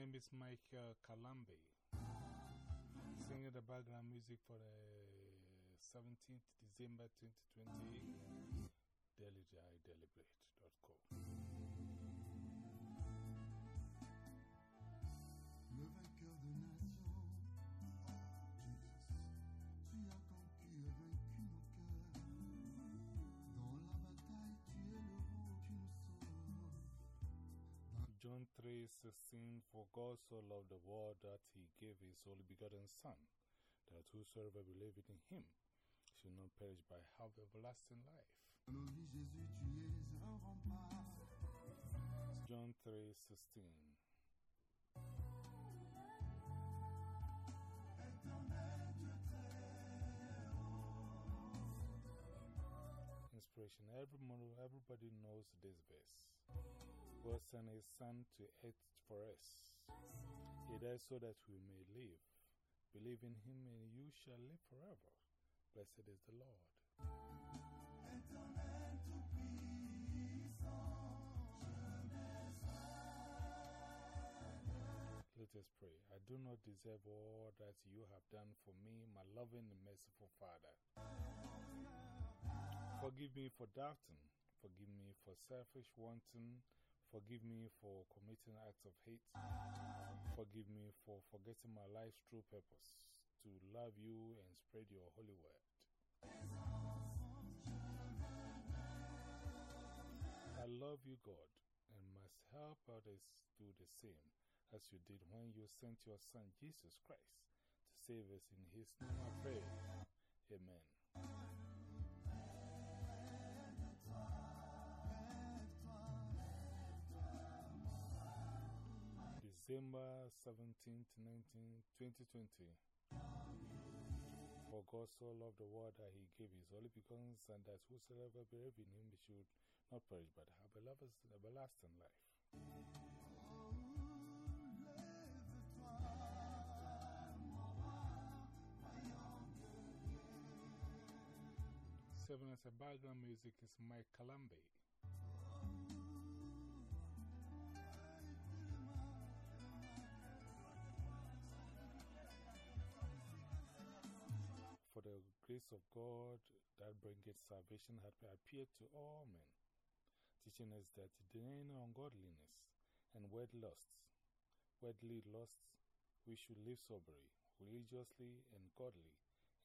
name is Michael uh, Kalambe. Singing the background music for the 17th December 2020 Daily Deliberate.co. John 3:16 For God so loved the world that he gave his only begotten Son, that whosoever believeth in him should not perish but have everlasting life. Dans nos vies, Jésus, tu es un rempart. John 3:16 Inspiration. Everyone, everybody knows this verse. God sent his Son to earth for us. He died so that we may live. Believe in him and you shall live forever. Blessed is the Lord. Let us pray. I do not deserve all that you have done for me, my loving and merciful Father. Forgive me for doubting. Forgive me for selfish wanting. Forgive me for committing acts of hate. Forgive me for forgetting my life's true purpose to love you and spread your holy word. I love you, God, and must help others do the same as you did when you sent your Son, Jesus Christ, to save us. In His name I pray. Amen. December 17th, 19, 2020. For God so loved the world that he gave his only begotten Son, that whosoever believe in him should not perish but have everlasting life. Seven as a background music is Mike Kalambe. Grace of God that bringeth salvation hath appeared to all men, teaching us that denying ungodliness and word lusts, worldly lusts, we should live soberly, religiously, and godly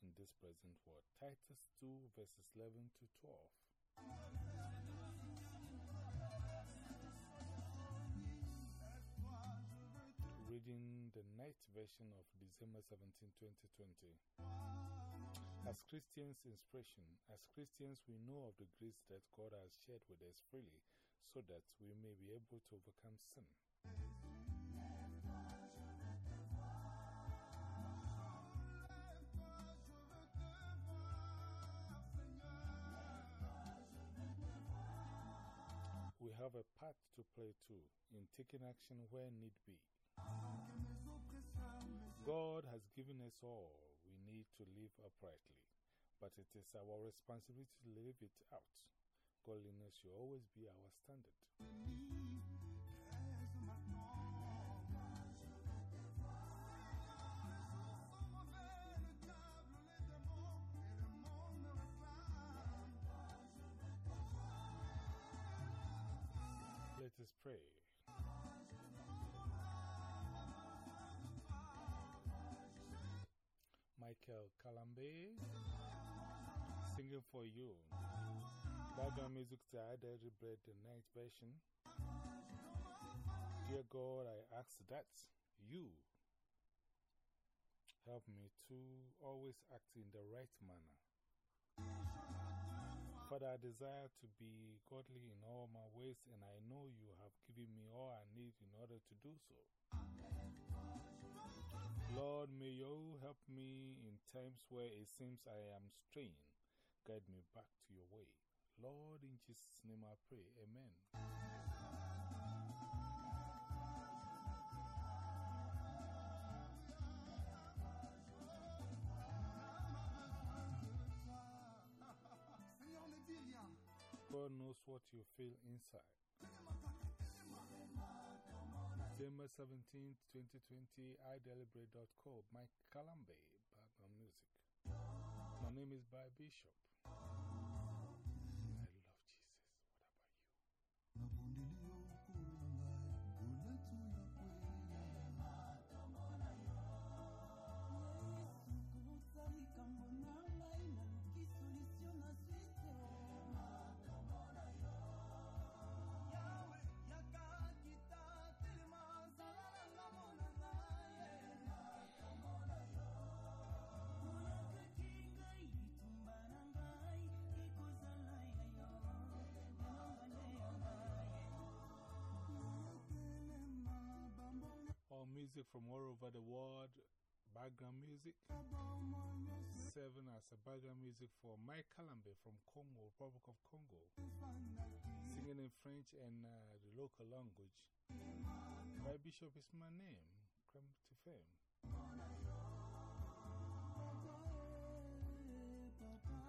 in this present world. Titus 2 verses 11 to 12. Reading the night version of December 17, 2020. As Christians, inspiration. As Christians, we know of the grace that God has shared with us freely so that we may be able to overcome sin. We have a part to play too in taking action where need be. God has given us all need to live uprightly, but it is our responsibility to live it out. Godliness should always be our standard. Let us pray. Michael Kalambe singing for you. Background music to I Daily Bread, the night version. Dear God, I ask that you help me to always act in the right manner. Father, I desire to be godly in all my ways, and I know you have given me all I need in order to do so. Lord, may you help me in times where it seems I am straying. Guide me back to your way. Lord, in Jesus' name I pray. Amen. God knows what you feel inside. December 17th, 2020, iDailyBread.co, Mike Kalambe, background music. My name is By Bishop. Music from all over the world, background music. Serving as a background music for Mike Kalambe from Congo, Republic of Congo. Singing in French and uh, the local language. By Bishop is my name. Come to fame.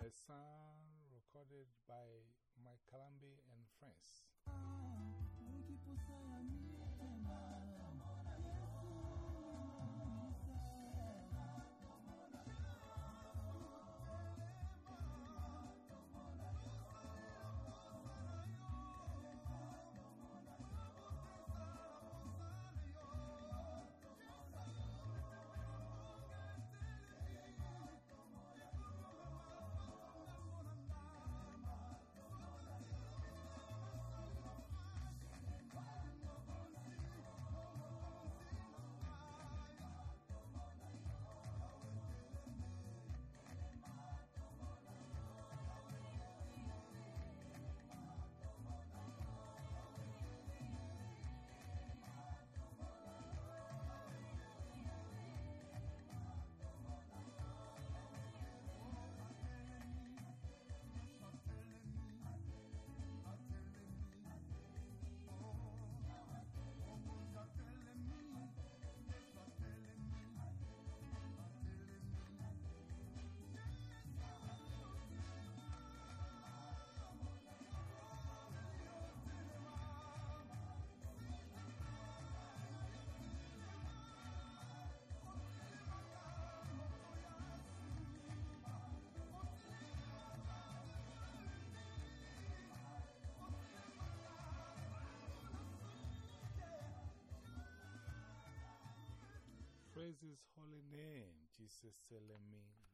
A song recorded by Mike Kalambe and friends. Praise His holy name, Jesus telling me.